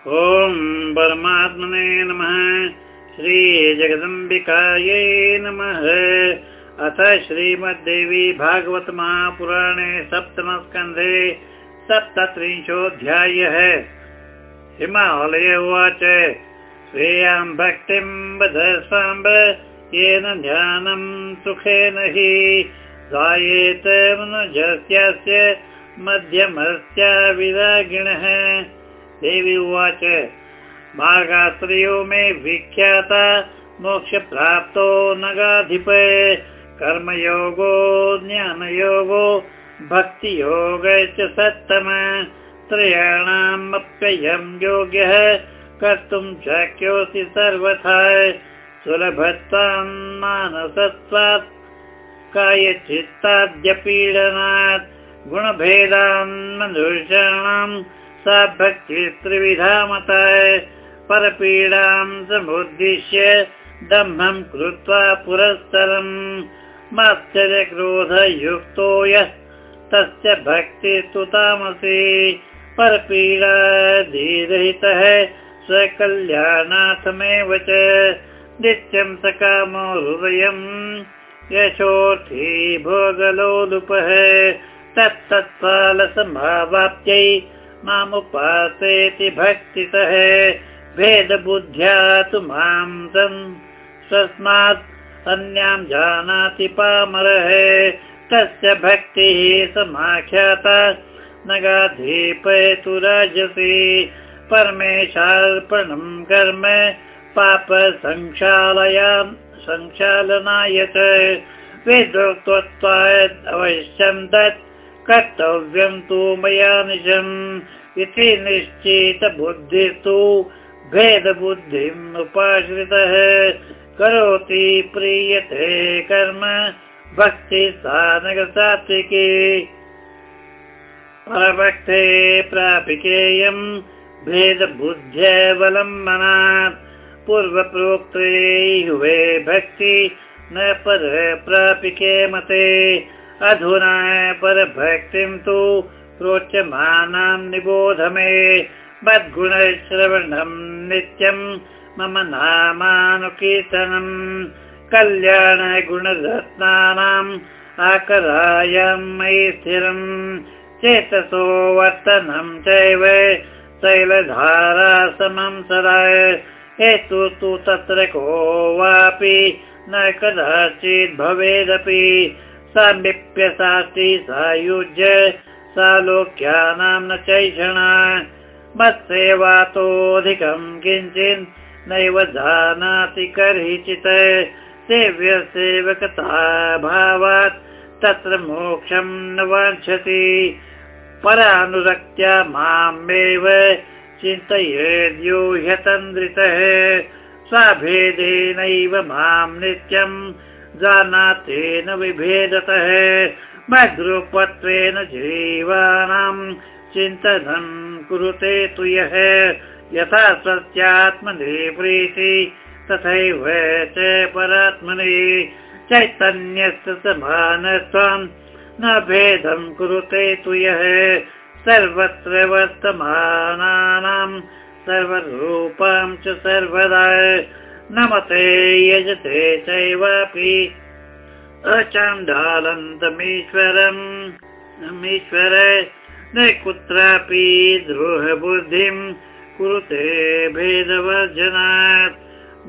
ॐ परमात्मने नमः। श्रीजगदम्बिकायै नमः। अथ श्रीमद्देवी भागवत महापुराणे सप्तमस्कन्धे सप्तत्रिंशोऽध्यायः। हिमालय उवाच। श्रेयां भक्तिं वध साम्ब, येन ध्यानं सुखेन हि। जायेत मनुजस्यस्य मध्यमस्य विरागिणः देवी उवाच। मार्गाश्रयो मे विख्याता मोक्षप्राप्तो नगाधिप। कर्मयोगो, ज्ञानयोगो, भक्तियोग च सत्तम। त्रयाणामप्ययं योग्यः, कर्तुं शक्योऽसि सर्वथा। सुलभत्वां मानसत्वात्, कायचित्ताद्यपीडनात्, गुणभेदान् मनुष्याणाम् सा भक्ति त्रिविधा मता परपीडां समुद्दिश्य दम्भं कृत्वा पुरस्सरम् माश्चर्यक्रोधयुक्तो यः तस्य भक्तिस्तु तामसि परपीडाधिरहितः स्वकल्याणार्थमेव च नित्यं सकामो हृदयम् यशोर्थी भोगलोलुपः तत्तत्फलसम्भावाप्त्यै मामुपासेति भक्तितः भेदबुद्ध्या तु मां सन् स्वस्मात् अन्यां जानाति पामरः तस्य भक्तिः समाख्याता नगाधीपयतु राजसि परमेशार्पणं कर्म पाप संक्षालनाय च वेदोक्त्वात् अवश्यं तत् कर्तव्यं तु मया निजम् इति निश्चितबुद्धिस्तु भेदबुद्धिम् उपाश्रितः करोति प्रीयते कर्म भक्ति सात्विकी। परभक्ते प्रापिकेयम् भेदबुद्ध्यवलम्बनात् पूर्वप्रोक्ते युवे भक्ति न पर प्रापिके मते अधुना परभक्तिं तु रोचमानां निबोध मे। मद्गुणश्रवणं नित्यं मम नामानुकीर्तनम् कल्याणगुणरत्नानाम् आकरायां मयि स्थिरम्। चेतसो वर्तनं चैव शैलधारा समं सदा। हेतु तु तत्र को वापि न कदाचित् भवेदपि सामिप्य सास्ति सायुज्य सा लोक्यानां न चैषणा। मत्सेवातोऽधिकं किञ्चित् नैव जानाति कर्हिचित् सेव्य सेवकता भावात् तत्र मोक्षं न वाञ्छति। परानुरक्त्या मामेव चिन्तयेद्यो ह्यतन्द्रितः। स्वाभेदेनैव मां नित्यम् जानातेन विभेदतः। मद्रुपत्वेन जीवानां चिन्तनं कुरुते तु यः। यथा स्वस्यात्मने प्रीति तथैव च परात्मनि। चैतन्यस्य समानत्वं न भेदं कुरुते तु यः। सर्वत्र वर्तमानानां सर्वरूपां च सर्वदा नमते यजते चैवापि अचाण्डालन्तमीश्वरमीश्वर न कुत्रापि द्रोहबुद्धिं कुरुते भेदवर्जनात्।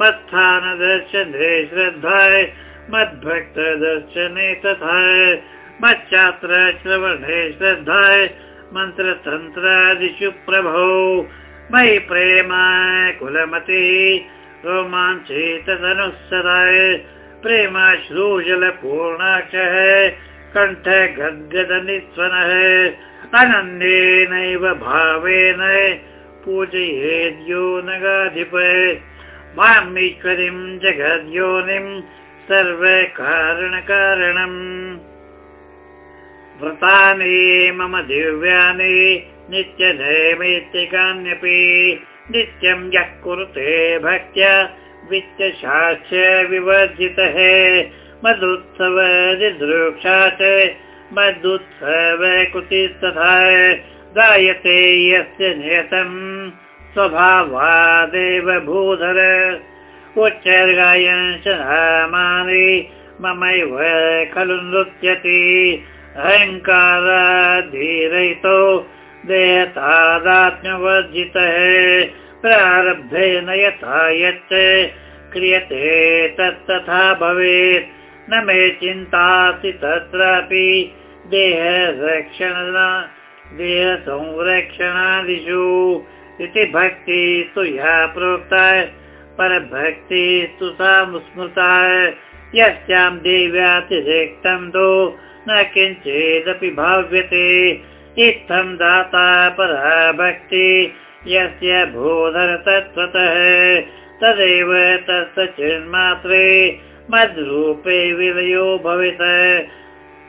मत्स्थानदर्शने श्रद्धाय मद्भक्तदर्शने तथा मच्चात्र श्रवणे श्रद्धाय मन्त्रतन्त्रादिषु प्रभो। मयि प्रेमा कुलमतिः रोमाञ्चितनुसराय प्रेमाश्रूजलपूर्णाक्षः कण्ठ गद्गदनिस्वनः अनन्येनैव भावेन पूजयेद्यो नगाधिप मामीश्वरीं जगद्योनिं सर्वकारणकारणम्। व्रतानि मम दिव्यानि नित्यनैमित्तिकान्यपि नित्यं यः कुरुते भक्त्या वित्तशास्य विवर्जितः। मदुत्सव दिदृक्षा च मदुत्सव कुतिस्तथा गायते यस्य नियतम् स्वभावादेव भूधर। उच्चर्गायन् च नामानि ममैव खलु नृत्यति। अहङ्काराधीरयितो देहतादात्म्यवर्जितः प्रारब्धेन यथा यच्च। क्रियते तत्तथा भवेत्। न मे चिन्तास्ति तत्रापि। देहरक्षण देहसंरक्षणादिषु। इति भक्तिस्तु या प्रोक्ता परभक्तिस्तु सा स्मृता यस्यां देव्यातिरिक्तं तु न किञ्चिदपि भाव्यते। इत्थं दाता परा भक्ति यस्य भूधर तत्त्वतः तदेव तत्सचिन्मात्रे मद्रूपे विलयो भवित।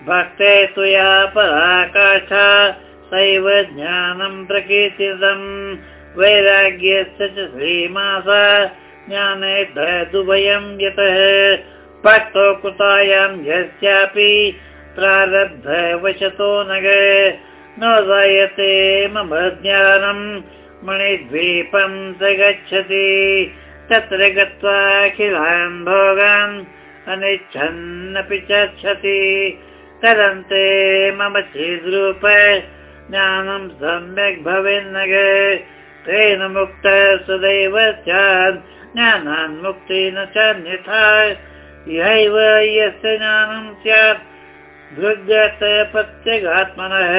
भक्ते तु या पराकाशा सैव ज्ञानं प्रकीर्तितम्। वैराग्यस्य च श्रीमासा ज्ञाने दुभयं यतः। भक्तो कृतायां यस्यापि प्रारब्धवशतो नग। न जायते मम ज्ञानम् मणिद्वीपं स गच्छति तत्र गत्वा अखिलान् भोगान् अनिच्छन्नपि चच्छति तदन्ते मम चिद्रूप ज्ञानं सम्यक् भवेन्नग। तेन मुक्त सदैव स्यात् ज्ञानान्मुक्ति न च अन्यथा। यैव यस्य ज्ञानं स्यात् दृग्यत प्रत्यगात्मनः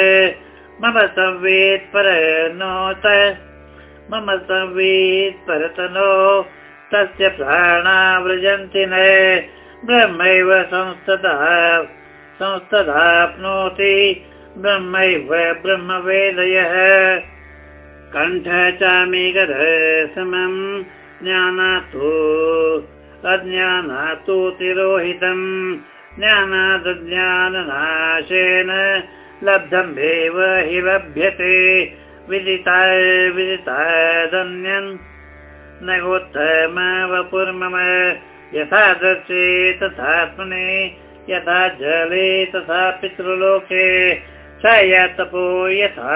मम संवेत् पर नोत मम संवेत् परतनो तस्य प्राणा व्रजन्ति न। ब्रह्मैव संस्तदा संस्तदाप्नोति ब्रह्मैव ब्रह्मवेदयः। कण्ठ चामिगर समम् ज्ञानातो अज्ञानातो तिरोहितम् ज्ञानादज्ञाननाशेन लब्धमेव हि लभ्यते विदिताय विदितादन्यन् न गोत्तमवपुर्मम यथा दर्शे तथात्मने, यथा जले तथा पितृलोके, स तपो यथा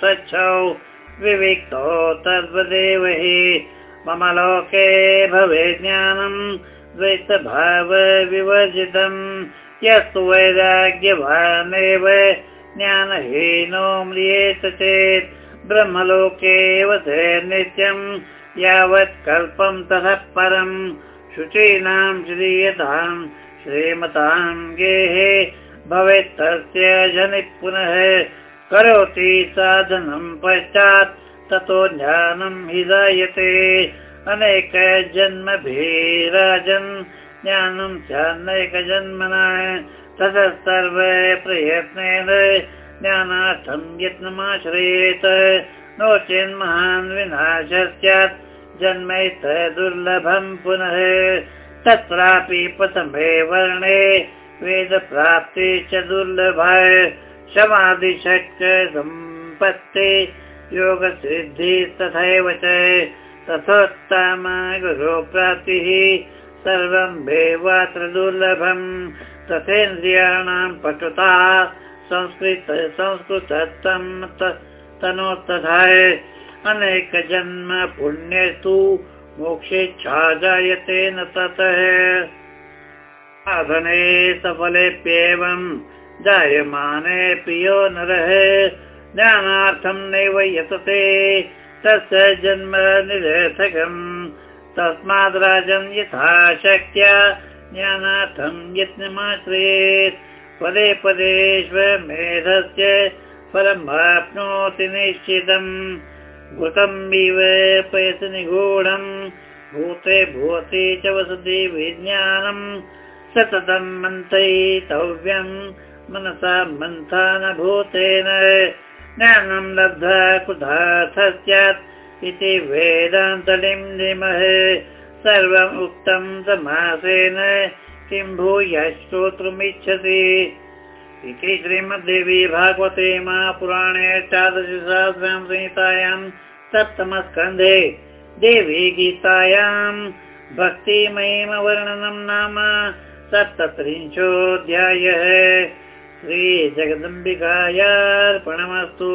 स्वच्छौ, विविक्तो तद्वदेव हि मम लोके भवे ज्ञानम् द्वैतभाव विवर्जितम् यस्तु वैराग्यवानेव ज्ञानहीनो म्रियेत चेत् ब्रह्मलोके वधे नित्यम् यावत् कल्पं ततः परम् शुचीनां श्रीयताम् श्रीमताम् गेहे भवेत् तस्य जनि पुनः करोति साधनं पश्चात् ततो ज्ञानं हि जायते। अनेक जन्मभिराजन् ज्ञानं चान्यैकजन्मना ततः सर्व प्रयत्नेन ज्ञानार्थं यत्नमाश्रयेत। नो चेन्महान् विनाश स्यात् जन्मैत दुर्लभं पुनः। तत्रापि प्रथमे वर्णे वेदप्राप्ति च दुर्लभा। समाधिशक् सम्पत्ति योगसिद्धि तथैव च। तथोत्तम गुरुप्राप्तिः सर्वं भेवात्र दुर्लभम् तथेन्द्रियाणां पटुता संस्कृत संस्कृतत्वं तनोत्तथा अनेकजन्म पुण्यस्तु मोक्षेच्छा जायते न ततः। साधने सफलेऽप्येवम् जायमाने प्रियो नरः। ज्ञानार्थं नैव यतते। तस्य जन्म निरर्थकम्। तस्माद् राजन् यथा शक्त्या ज्ञानार्थं यत्नमाश्रयेत्। पदे पदेष्वमेधस्य फलमाप्नोति निश्चितम्। घृतम् इव पयसि निगूढम्। भूते भूते च वसति विज्ञानम्। सततं मन्थयितव्यम् मनसा मन्थानभूतेन ज्ञानं लब्धा स्यात् इति वेदान्तलिं निमः सर्वम् उक्तं समासेन किं भूय श्रोतुमिच्छति इति श्रीमद्देवी भागवते महापुराणे अष्टादशसहस्रां संहितायां सप्तमस्कन्धे देवी गीतायां भक्तिमयीमवर्णनं नाम सप्तत्रिंशोऽध्यायः श्रीजगदम्बिकायार्पणमस्तु